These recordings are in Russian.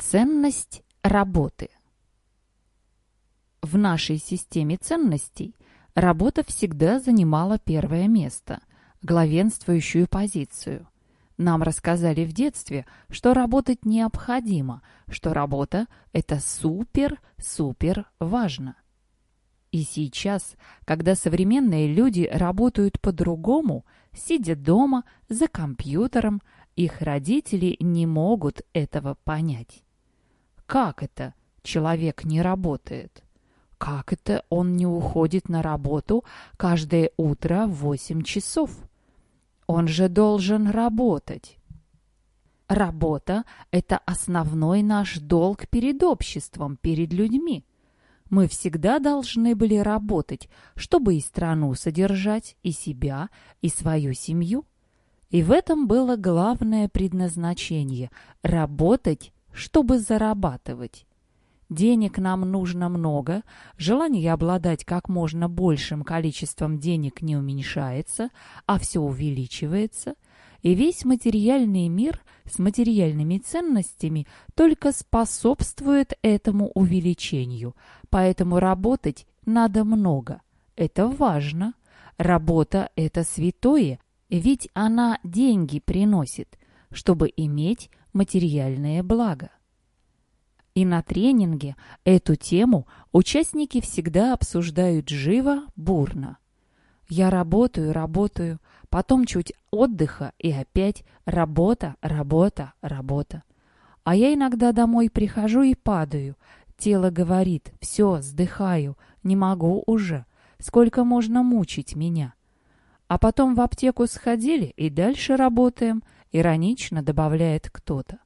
Ценность работы. В нашей системе ценностей работа всегда занимала первое место, главенствующую позицию. Нам рассказали в детстве, что работать необходимо, что работа – это супер-супер важно. И сейчас, когда современные люди работают по-другому, сидя дома, за компьютером, их родители не могут этого понять. Как это человек не работает? Как это он не уходит на работу каждое утро в 8 часов? Он же должен работать. Работа – это основной наш долг перед обществом, перед людьми. Мы всегда должны были работать, чтобы и страну содержать, и себя, и свою семью. И в этом было главное предназначение – работать чтобы зарабатывать. Денег нам нужно много, желание обладать как можно большим количеством денег не уменьшается, а все увеличивается, и весь материальный мир с материальными ценностями только способствует этому увеличению, поэтому работать надо много. Это важно. Работа – это святое, ведь она деньги приносит, чтобы иметь материальное благо. И на тренинге эту тему участники всегда обсуждают живо, бурно. Я работаю, работаю, потом чуть отдыха и опять работа, работа, работа. А я иногда домой прихожу и падаю. Тело говорит, все, сдыхаю, не могу уже. Сколько можно мучить меня? А потом в аптеку сходили и дальше работаем – Иронично добавляет кто-то.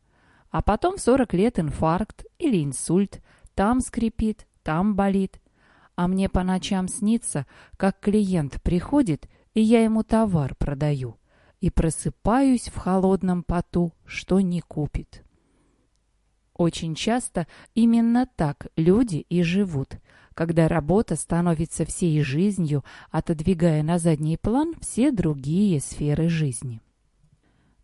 А потом в 40 лет инфаркт или инсульт. Там скрипит, там болит. А мне по ночам снится, как клиент приходит, и я ему товар продаю. И просыпаюсь в холодном поту, что не купит. Очень часто именно так люди и живут, когда работа становится всей жизнью, отодвигая на задний план все другие сферы жизни.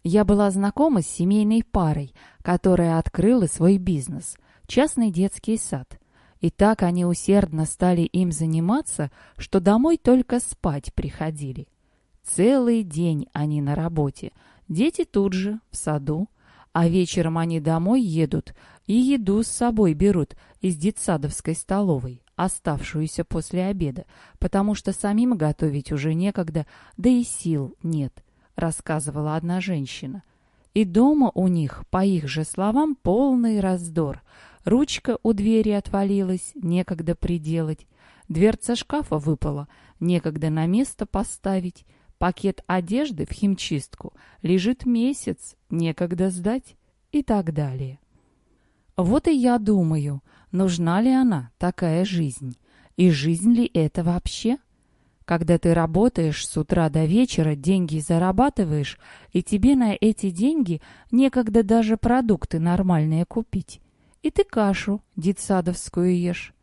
Я была знакома с семейной парой, которая открыла свой бизнес – частный детский сад. И так они усердно стали им заниматься, что домой только спать приходили. Целый день они на работе, дети тут же, в саду, а вечером они домой едут и еду с собой берут из детсадовской столовой, оставшуюся после обеда, потому что самим готовить уже некогда, да и сил нет – рассказывала одна женщина. И дома у них, по их же словам, полный раздор. Ручка у двери отвалилась, некогда приделать. Дверца шкафа выпала, некогда на место поставить. Пакет одежды в химчистку лежит месяц, некогда сдать и так далее. Вот и я думаю, нужна ли она, такая жизнь? И жизнь ли это вообще? Когда ты работаешь с утра до вечера, деньги зарабатываешь, и тебе на эти деньги некогда даже продукты нормальные купить. И ты кашу детсадовскую ешь.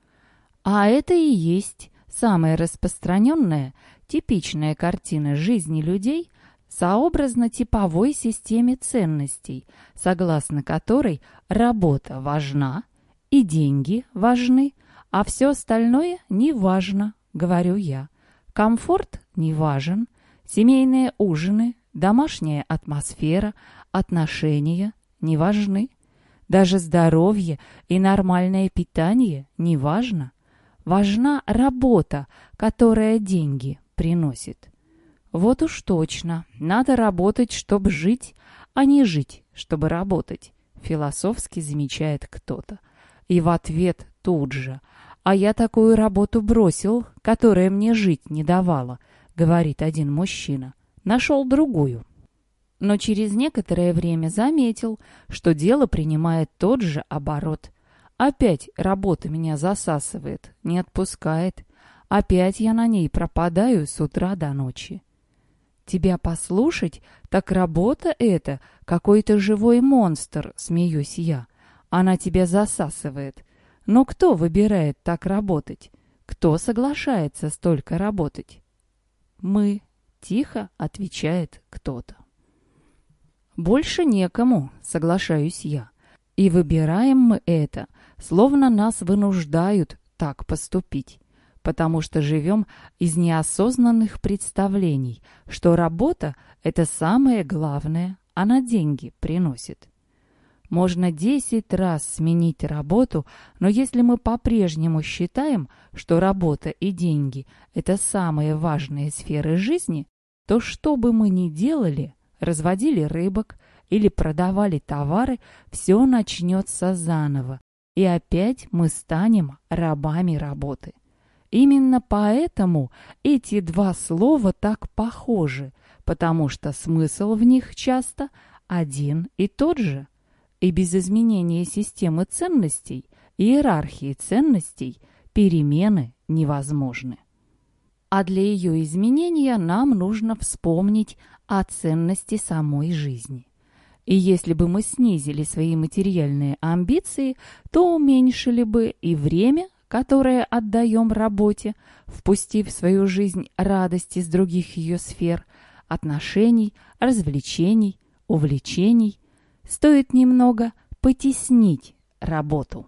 А это и есть самая распространенная, типичная картина жизни людей сообразно-типовой системе ценностей, согласно которой работа важна и деньги важны, а все остальное не важно, говорю я. Комфорт не важен, семейные ужины, домашняя атмосфера, отношения не важны. Даже здоровье и нормальное питание не важно. Важна работа, которая деньги приносит. Вот уж точно, надо работать, чтобы жить, а не жить, чтобы работать, философски замечает кто-то. И в ответ тут же – «А я такую работу бросил, которая мне жить не давала», — говорит один мужчина. «Нашел другую». Но через некоторое время заметил, что дело принимает тот же оборот. Опять работа меня засасывает, не отпускает. Опять я на ней пропадаю с утра до ночи. Тебя послушать, так работа эта, какой-то живой монстр, смеюсь я. Она тебя засасывает. Но кто выбирает так работать? Кто соглашается столько работать? Мы, тихо отвечает кто-то. Больше некому, соглашаюсь я. И выбираем мы это, словно нас вынуждают так поступить, потому что живем из неосознанных представлений, что работа – это самое главное, она деньги приносит. Можно десять раз сменить работу, но если мы по-прежнему считаем, что работа и деньги – это самые важные сферы жизни, то что бы мы ни делали, разводили рыбок или продавали товары, все начнется заново, и опять мы станем рабами работы. Именно поэтому эти два слова так похожи, потому что смысл в них часто один и тот же – и без изменения системы ценностей, иерархии ценностей, перемены невозможны. А для ее изменения нам нужно вспомнить о ценности самой жизни. И если бы мы снизили свои материальные амбиции, то уменьшили бы и время, которое отдаем работе, впустив в свою жизнь радости с других ее сфер, отношений, развлечений, увлечений, стоит немного потеснить работу.